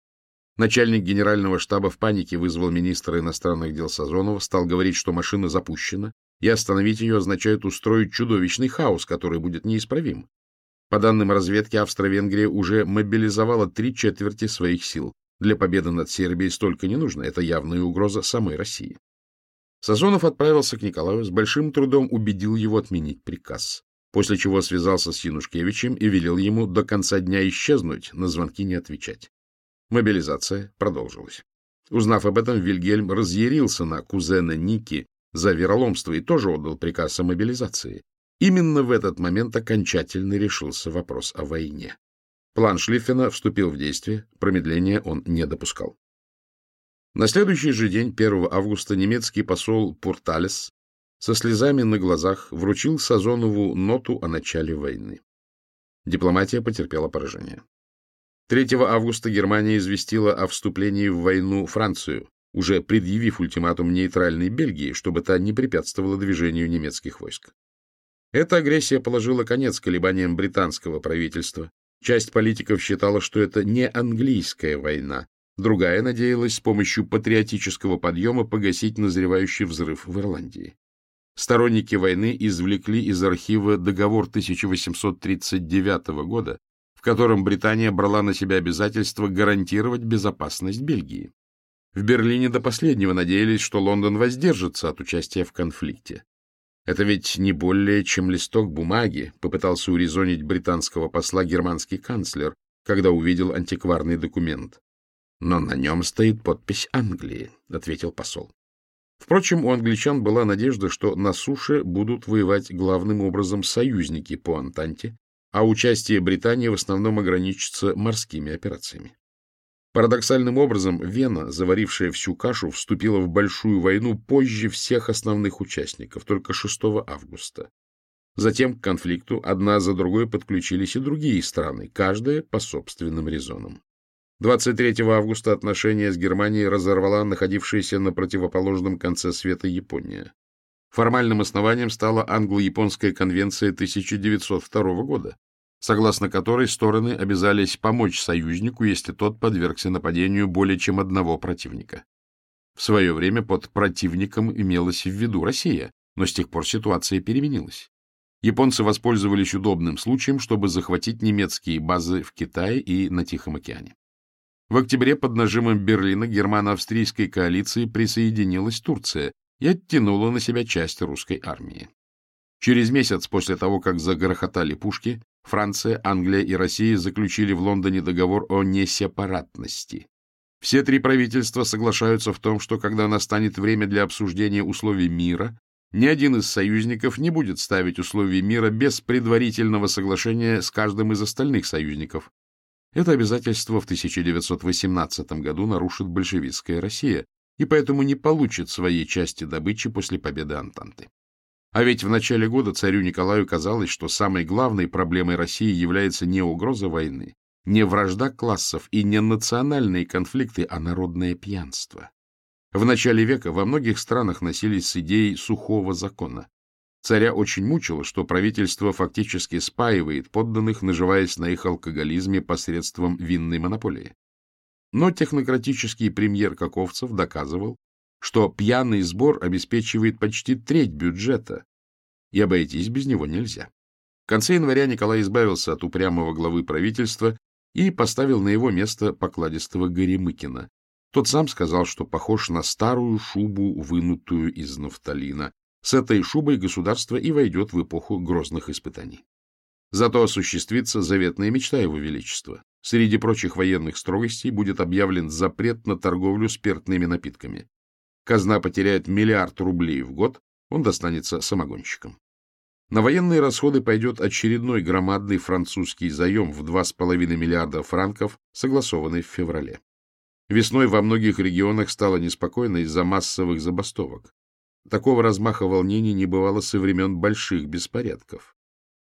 Начальник генерального штаба в панике вызвал министра иностранных дел Сазонова, стал говорить, что машина запущена, и остановить ее означает устроить чудовищный хаос, который будет неисправим. По данным разведки, Австро-Венгрия уже мобилизовала три четверти своих сил. Для победы над Сербией столько не нужно, это явная угроза самой России. Сазонов отправился к Николаю, с большим трудом убедил его отменить приказ, после чего связался с Янушкевичем и велел ему до конца дня исчезнуть, на звонки не отвечать. Мобилизация продолжилась. Узнав об этом, Вильгельм разъярился на кузена Ники за вероломство и тоже отдал приказ о мобилизации. Именно в этот момент окончательно решился вопрос о войне. План Шлиффена вступил в действие, промедления он не допускал. На следующий же день, 1 августа, немецкий посол Пурталес со слезами на глазах вручил Сазонову ноту о начале войны. Дипломатия потерпела поражение. 3 августа Германия известила о вступлении в войну Францию, уже предъявив ультиматум нейтральной Бельгии, чтобы та не препятствовала движению немецких войск. Эта агрессия положила конец колебаниям британского правительства. Часть политиков считала, что это не английская война. Другая надеялась с помощью патриотического подъема погасить назревающий взрыв в Ирландии. Сторонники войны извлекли из архива договор 1839 года, в котором Британия брала на себя обязательство гарантировать безопасность Бельгии. В Берлине до последнего надеялись, что Лондон воздержится от участия в конфликте. Это ведь не более, чем листок бумаги, попытался урезонить британского посла германский канцлер, когда увидел антикварный документ. Но на нем стоит подпись Англии, ответил посол. Впрочем, у англичан была надежда, что на суше будут воевать главным образом союзники по Антанте, а участие Британии в основном ограничится морскими операциями. Парадоксальным образом, Вена, заварившая всю кашу, вступила в большую войну позже всех основных участников, только 6 августа. Затем к конфликту одна за другой подключились и другие страны, каждая по собственным резонам. 23 августа отношения с Германией разорвала находившаяся на противоположном конце света Япония. Формальным основанием стала англо-японская конвенция 1902 года, согласно которой стороны обязались помочь союзнику, если тот подвергся нападению более чем одного противника. В свое время под противником имелась в виду Россия, но с тех пор ситуация переменилась. Японцы воспользовались удобным случаем, чтобы захватить немецкие базы в Китае и на Тихом океане. В октябре под нажимом Берлина германо-австрийской коалиции присоединилась Турция и оттянула на себя часть русской армии. Через месяц после того, как загрохотали пушки, Франция, Англия и Россия заключили в Лондоне договор о несепаратности. Все три правительства соглашаются в том, что когда настанет время для обсуждения условий мира, ни один из союзников не будет ставить условия мира без предварительного соглашения с каждым из остальных союзников. Это обязательство в 1918 году нарушит большевистская Россия и поэтому не получит своей части добычи после победы Антанты. А ведь в начале года царю Николаю казалось, что самой главной проблемой России является не угроза войны, не вражда классов и не национальные конфликты, а народное пьянство. В начале века во многих странах носились с идеей сухого закона. Царя очень мучило, что правительство фактически спаивает подданных, наживаясь на их алкоголизме посредством винной монополии. Но технократический премьер Каковцев доказывал, что пьяный сбор обеспечивает почти треть бюджета, и обойтись без него нельзя. В конце января Николай избавился от упрямого главы правительства и поставил на его место покладистого Горемыкина. Тот сам сказал, что похож на старую шубу, вынутую из нафталина. С этой шубой государство и войдет в эпоху грозных испытаний. Зато осуществится заветная мечта его величества. Среди прочих военных строгостей будет объявлен запрет на торговлю спиртными напитками. Казна потеряет миллиард рублей в год, он достанется самогонщикам. На военные расходы пойдет очередной громадный французский заем в 2,5 миллиарда франков, согласованный в феврале. Весной во многих регионах стало неспокойно из-за массовых забастовок. Такого размаха волнений не бывало со времен больших беспорядков.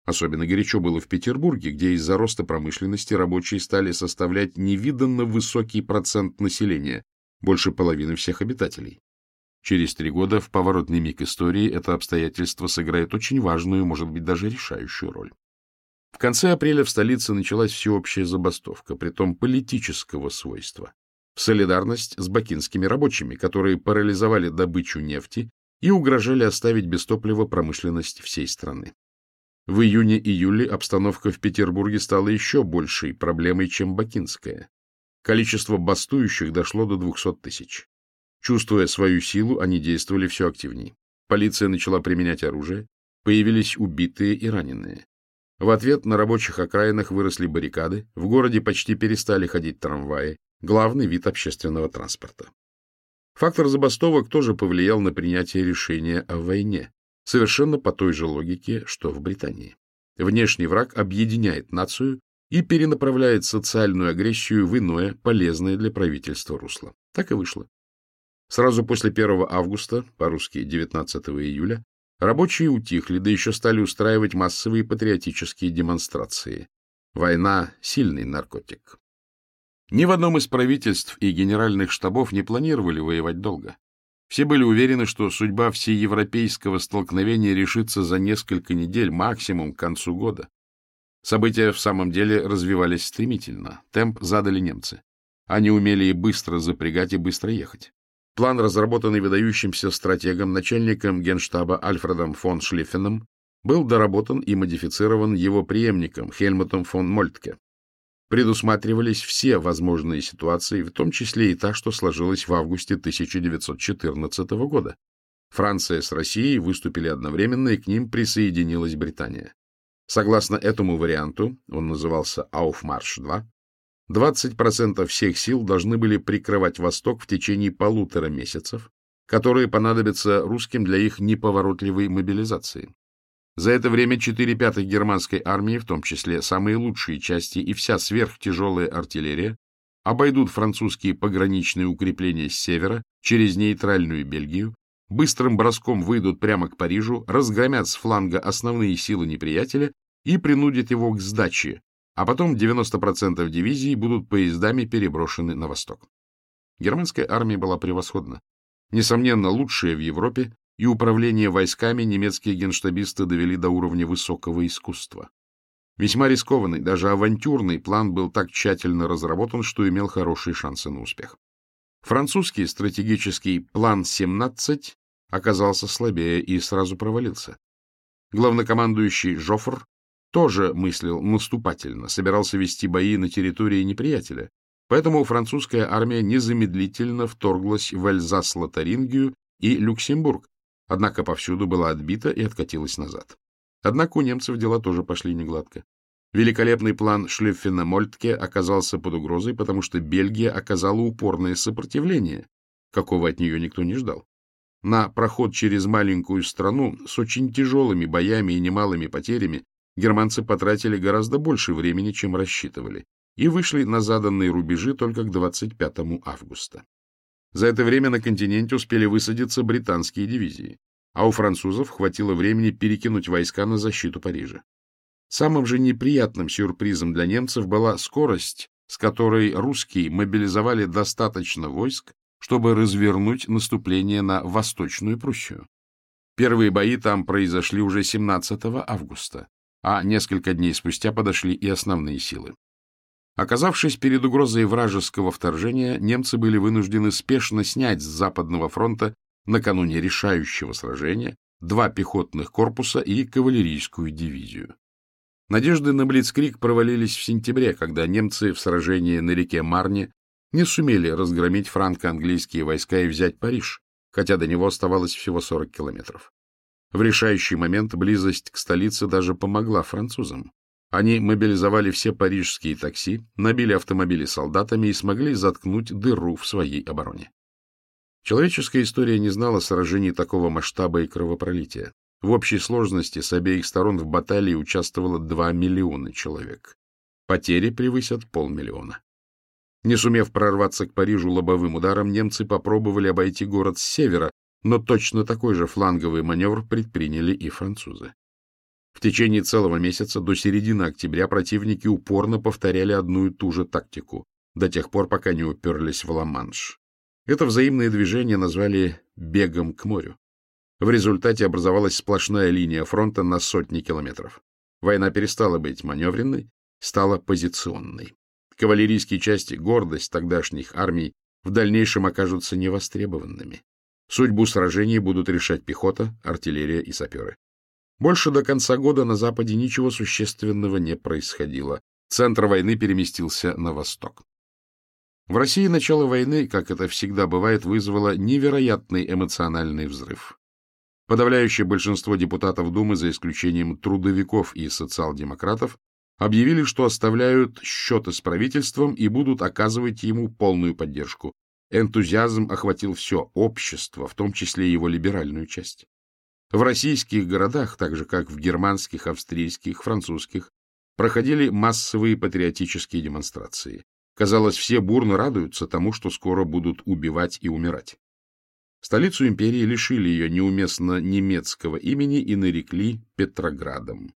Особенно горячо было в Петербурге, где из-за роста промышленности рабочие стали составлять невиданно высокий процент населения, больше половины всех обитателей. Через три года в поворотный миг истории это обстоятельство сыграет очень важную, может быть, даже решающую роль. В конце апреля в столице началась всеобщая забастовка, притом политического свойства, в солидарность с бакинскими рабочими, которые парализовали добычу нефти и угрожали оставить без топлива промышленность всей страны. В июне-июле обстановка в Петербурге стала еще большей проблемой, чем бакинская. Количество бастующих дошло до 200 тысяч. Чувствуя свою силу, они действовали все активнее. Полиция начала применять оружие, появились убитые и раненые. В ответ на рабочих окраинах выросли баррикады, в городе почти перестали ходить трамваи, главный вид общественного транспорта. Фактор забастовок тоже повлиял на принятие решения о войне, совершенно по той же логике, что в Британии. Внешний враг объединяет нацию и перенаправляет социальную агрессию в иное, полезное для правительства русло. Так и вышло. Сразу после 1 августа, по-русски 19 июля, рабочие утихли, да еще стали устраивать массовые патриотические демонстрации. Война — сильный наркотик. Ни в одном из правительств и генеральных штабов не планировали воевать долго. Все были уверены, что судьба всеевропейского столкновения решится за несколько недель, максимум к концу года. События в самом деле развивались стремительно. Темп задали немцы. Они умели и быстро запрягать, и быстро ехать. План, разработанный выдающимся стратегом, начальником генштаба Альфредом фон Шлиффеном, был доработан и модифицирован его преемником Хельмутом фон Мольтке. Предусматривались все возможные ситуации, в том числе и та, что сложилась в августе 1914 года. Франция с Россией выступили одновременно, и к ним присоединилась Британия. Согласно этому варианту, он назывался «Ауфмарш-2», 20% всех сил должны были прикрывать Восток в течение полутора месяцев, которые понадобятся русским для их неповоротливой мобилизации. За это время четыре пятых германской армии, в том числе самые лучшие части и вся сверхтяжелая артиллерия, обойдут французские пограничные укрепления с севера через нейтральную Бельгию, быстрым броском выйдут прямо к Парижу, разгромят с фланга основные силы неприятеля и принудят его к сдаче, а потом 90% дивизий будут поездами переброшены на восток. Германская армия была превосходна. Несомненно, лучшая в Европе, и управление войсками немецкие генштабисты довели до уровня высокого искусства. Весьма рискованный, даже авантюрный план был так тщательно разработан, что имел хорошие шансы на успех. Французский стратегический план 17 оказался слабее и сразу провалился. Главнокомандующий Жофр тоже мыслил наступательно, собирался вести бои на территории неприятеля, поэтому французская армия незамедлительно вторглась в Эльзас-Лотарингию и Люксембург, однако повсюду была отбита и откатилась назад. Однако у немцев дела тоже пошли негладко. Великолепный план Шлюффена-Мольтке оказался под угрозой, потому что Бельгия оказала упорное сопротивление, какого от нее никто не ждал. На проход через маленькую страну с очень тяжелыми боями и немалыми потерями германцы потратили гораздо больше времени, чем рассчитывали, и вышли на заданные рубежи только к 25 августа. За это время на континенте успели высадиться британские дивизии а у французов хватило времени перекинуть войска на защиту Парижа. Самым же неприятным сюрпризом для немцев была скорость, с которой русские мобилизовали достаточно войск, чтобы развернуть наступление на Восточную Пруссию. Первые бои там произошли уже 17 августа, а несколько дней спустя подошли и основные силы. Оказавшись перед угрозой вражеского вторжения, немцы были вынуждены спешно снять с Западного фронта накануне решающего сражения два пехотных корпуса и кавалерийскую дивизию. Надежды на Блицкрик провалились в сентябре, когда немцы в сражении на реке Марне не сумели разгромить франко-английские войска и взять Париж, хотя до него оставалось всего 40 километров. В решающий момент близость к столице даже помогла французам. Они мобилизовали все парижские такси, набили автомобили солдатами и смогли заткнуть дыру в своей обороне. Человеческая история не знала сражений такого масштаба и кровопролития. В общей сложности с обеих сторон в баталии участвовало 2 миллиона человек. Потери превысят полмиллиона. Не сумев прорваться к Парижу лобовым ударом, немцы попробовали обойти город с севера, но точно такой же фланговый маневр предприняли и французы. В течение целого месяца до середины октября противники упорно повторяли одну и ту же тактику, до тех пор, пока не уперлись в Ла-Манш. Это взаимное движение назвали «бегом к морю». В результате образовалась сплошная линия фронта на сотни километров. Война перестала быть маневренной, стала позиционной. Кавалерийские части, гордость тогдашних армий, в дальнейшем окажутся невостребованными. Судьбу сражений будут решать пехота, артиллерия и саперы. Больше до конца года на Западе ничего существенного не происходило. Центр войны переместился на восток. В России начало войны, как это всегда бывает, вызвало невероятный эмоциональный взрыв. Подавляющее большинство депутатов Думы, за исключением трудовиков и социал-демократов, объявили, что оставляют счеты с правительством и будут оказывать ему полную поддержку. Энтузиазм охватил все общество, в том числе его либеральную часть. В российских городах, так же как в германских, австрийских, французских, проходили массовые патриотические демонстрации. Казалось, все бурно радуются тому, что скоро будут убивать и умирать. Столицу империи лишили ее неуместно немецкого имени и нарекли Петроградом.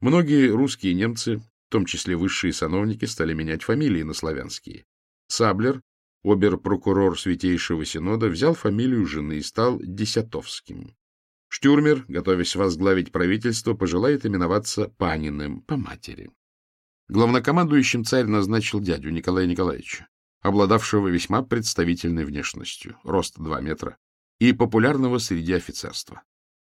Многие русские немцы, в том числе высшие сановники, стали менять фамилии на славянские. Саблер, обер-прокурор Святейшего Синода, взял фамилию жены и стал Десятовским. Штюрмер, готовясь возглавить правительство, пожелает именоваться Паниным по матери. Главнокомандующим царь назначил дядю Николая Николаевича, обладавшего весьма представительной внешностью, рост 2 метра, и популярного среди офицерства.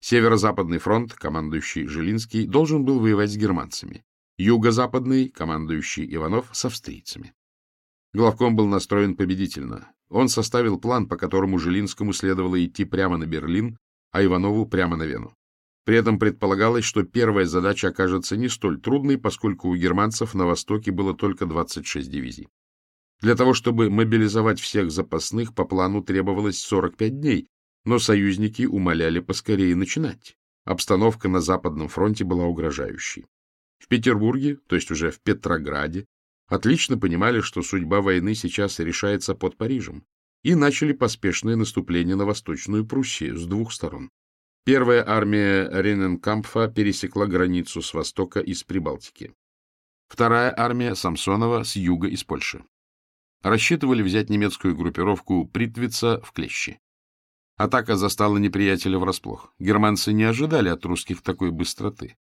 Северо-западный фронт, командующий Жилинский, должен был воевать с германцами, юго-западный, командующий Иванов, с австрийцами. Главком был настроен победительно. Он составил план, по которому Жилинскому следовало идти прямо на Берлин, а Иванову прямо на Вену. При этом предполагалось, что первая задача окажется не столь трудной, поскольку у германцев на востоке было только 26 дивизий. Для того, чтобы мобилизовать всех запасных, по плану требовалось 45 дней, но союзники умоляли поскорее начинать. Обстановка на Западном фронте была угрожающей. В Петербурге, то есть уже в Петрограде, отлично понимали, что судьба войны сейчас решается под Парижем, и начали поспешное наступление на Восточную Пруссию с двух сторон. Первая армия Рененкампфа пересекла границу с востока из Прибалтики. Вторая армия Самсонова с юга из Польши. Рассчитывали взять немецкую группировку Притвица в клещи. Атака застала неприятеля врасплох. Германцы не ожидали от русских такой быстроты.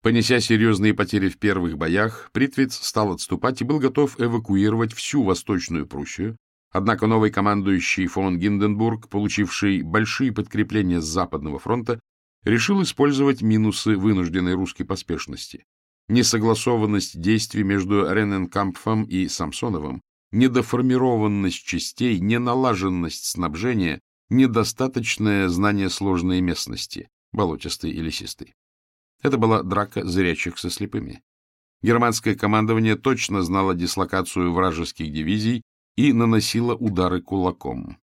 Понеся серьезные потери в первых боях, Притвиц стал отступать и был готов эвакуировать всю Восточную Пруссию, однако новый командующий фон Гинденбург, получивший большие подкрепления с Западного фронта, решил использовать минусы вынужденной русской поспешности. Несогласованность действий между Рененкампфом и Самсоновым, недоформированность частей, неналаженность снабжения, недостаточное знание сложной местности, болотистой и лесистой. Это была драка зрячих со слепыми. Германское командование точно знало дислокацию вражеских дивизий и наносило удары кулаком.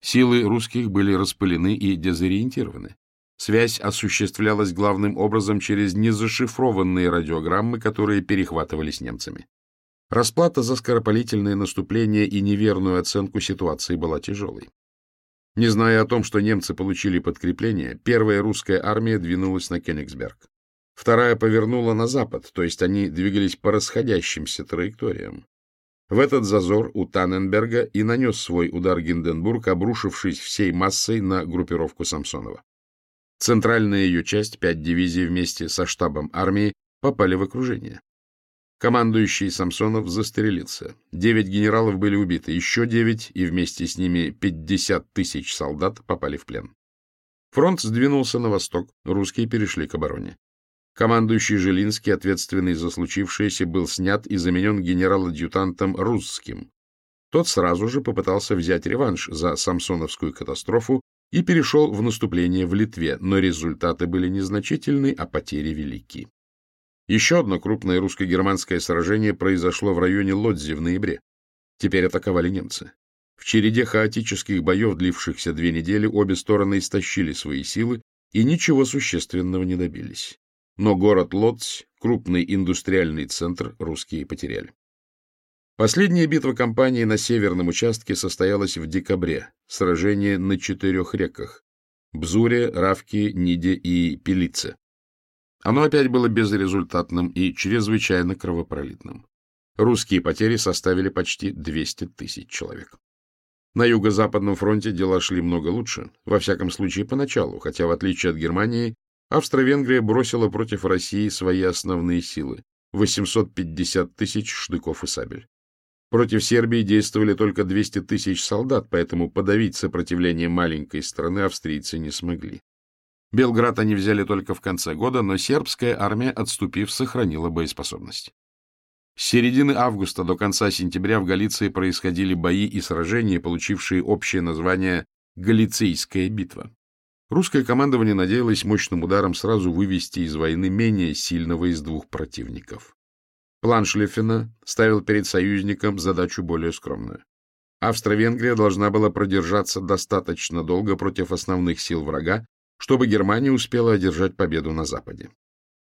Силы русских были распылены и дезориентированы. Связь осуществлялась главным образом через незашифрованные радиограммы, которые перехватывались немцами. Расплата за скоропалительное наступление и неверную оценку ситуации была тяжелой. Не зная о том, что немцы получили подкрепление, первая русская армия двинулась на Кёнигсберг. Вторая повернула на запад, то есть они двигались по расходящимся траекториям. В этот зазор у Танненберга и нанес свой удар Гинденбург, обрушившись всей массой на группировку Самсонова. Центральная ее часть, пять дивизий вместе со штабом армии, попали в окружение. Командующий Самсонов застрелился. Девять генералов были убиты, еще девять, и вместе с ними пятьдесят тысяч солдат попали в плен. Фронт сдвинулся на восток, русские перешли к обороне. Командующий Жилинский, ответственный за случившееся, был снят и заменен генерал-адъютантом Русским. Тот сразу же попытался взять реванш за Самсоновскую катастрофу и перешел в наступление в Литве, но результаты были незначительны, а потери велики. Еще одно крупное русско-германское сражение произошло в районе Лодзи в ноябре. Теперь атаковали немцы. В череде хаотических боев, длившихся две недели, обе стороны истощили свои силы и ничего существенного не добились. Но город Лодзь, крупный индустриальный центр, русские потеряли. Последняя битва кампании на северном участке состоялась в декабре. Сражение на четырех реках – Бзуре, Равке, Ниде и Пелице. Оно опять было безрезультатным и чрезвычайно кровопролитным. Русские потери составили почти 200 тысяч человек. На юго-западном фронте дела шли много лучше, во всяком случае поначалу, хотя, в отличие от Германии, Австро-Венгрия бросила против России свои основные силы – 850 тысяч штыков и сабель. Против Сербии действовали только 200 тысяч солдат, поэтому подавить сопротивление маленькой страны австрийцы не смогли. Белград они взяли только в конце года, но сербская армия, отступив, сохранила боеспособность. С середины августа до конца сентября в Галиции происходили бои и сражения, получившие общее название «Галицийская битва». Русское командование надеялось мощным ударом сразу вывести из войны менее сильного из двух противников. План Шлеффена ставил перед союзником задачу более скромную. Австро-Венгрия должна была продержаться достаточно долго против основных сил врага, чтобы Германия успела одержать победу на Западе.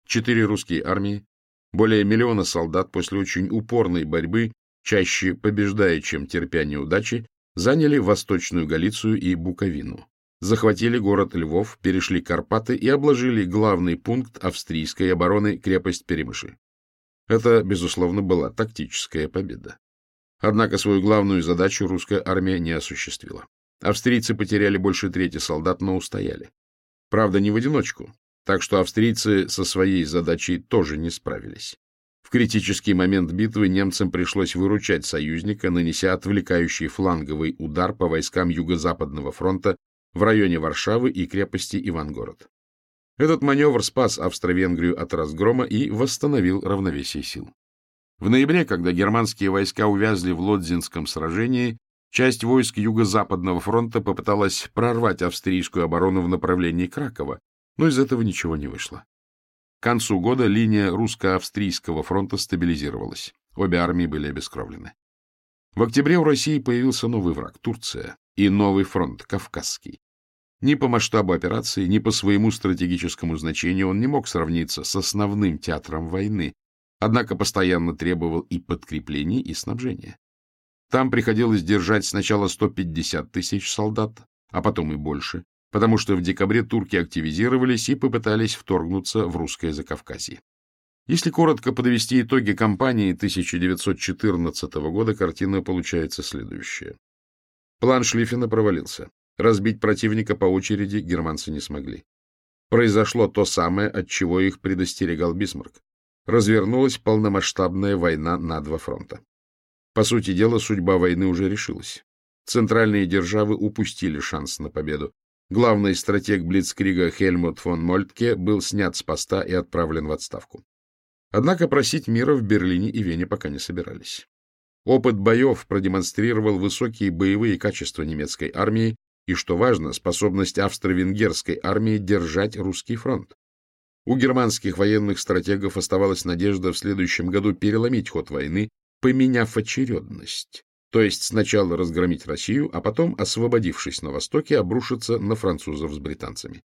Четыре русские армии, более миллиона солдат после очень упорной борьбы, чаще побеждая, чем терпя неудачи, заняли Восточную Галицию и Буковину. Захватили город Львов, перешли Карпаты и обложили главный пункт австрийской обороны крепость Перемыши. Это, безусловно, была тактическая победа. Однако свою главную задачу русская армия не осуществила. Австрийцы потеряли больше трети солдат, но устояли. Правда, не в одиночку, так что австрийцы со своей задачей тоже не справились. В критический момент битвы немцам пришлось выручать союзника, нанеся отвлекающий фланговый удар по войскам Юго-Западного фронта в районе Варшавы и крепости Ивангород. Этот маневр спас Австро-Венгрию от разгрома и восстановил равновесие сил. В ноябре, когда германские войска увязли в Лодзинском сражении, Часть войск Юго-Западного фронта попыталась прорвать австрийскую оборону в направлении Кракова, но из этого ничего не вышло. К концу года линия русско-австрийского фронта стабилизировалась. Обе армии были обескровлены. В октябре в России появился новый враг — Турция, и новый фронт — Кавказский. Ни по масштабу операции, ни по своему стратегическому значению он не мог сравниться с основным театром войны, однако постоянно требовал и подкреплений, и снабжения. Там приходилось держать сначала 150 тысяч солдат, а потом и больше, потому что в декабре турки активизировались и попытались вторгнуться в русское Закавказье. Если коротко подвести итоги кампании 1914 года, картина получается следующая. План Шлиффена провалился. Разбить противника по очереди германцы не смогли. произошло то самое, от чего их предостерегал Бисмарк. Развернулась полномасштабная война на два фронта. По сути дела, судьба войны уже решилась. Центральные державы упустили шанс на победу. Главный стратег Блицкрига Хельмут фон Мольтке был снят с поста и отправлен в отставку. Однако просить мира в Берлине и Вене пока не собирались. Опыт боев продемонстрировал высокие боевые качества немецкой армии и, что важно, способность австро-венгерской армии держать русский фронт. У германских военных стратегов оставалась надежда в следующем году переломить ход войны, поменяв очередность, то есть сначала разгромить Россию, а потом, освободившись на востоке, обрушиться на французов с британцами.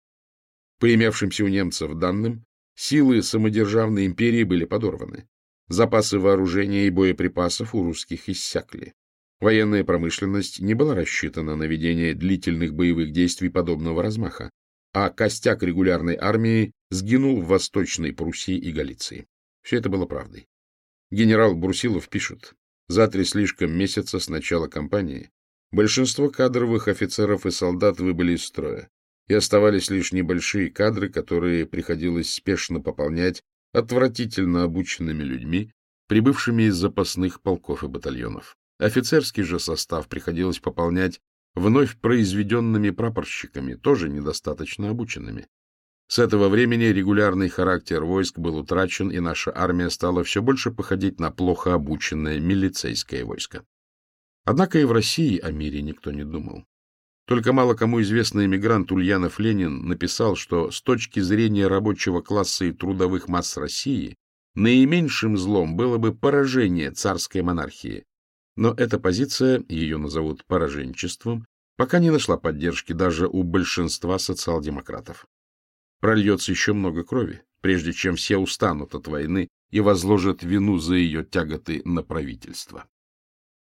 По имевшимся у немцев данным, силы самодержавной империи были подорваны. Запасы вооружения и боеприпасов у русских иссякли. Военная промышленность не была рассчитана на ведение длительных боевых действий подобного размаха, а костяк регулярной армии сгинул в Восточной Пруссии и Галиции. Все это было правдой. Генерал Брусилов пишет, за три слишком месяца с начала кампании большинство кадровых офицеров и солдат выбыли из строя, и оставались лишь небольшие кадры, которые приходилось спешно пополнять отвратительно обученными людьми, прибывшими из запасных полков и батальонов. Офицерский же состав приходилось пополнять вновь произведенными прапорщиками, тоже недостаточно обученными. С этого времени регулярный характер войск был утрачен, и наша армия стала все больше походить на плохо обученное милицейское войско. Однако и в России о мире никто не думал. Только мало кому известный эмигрант Ульянов Ленин написал, что с точки зрения рабочего класса и трудовых масс России наименьшим злом было бы поражение царской монархии, но эта позиция, ее назовут пораженчеством, пока не нашла поддержки даже у большинства социал-демократов. Прольется еще много крови, прежде чем все устанут от войны и возложат вину за ее тяготы на правительство.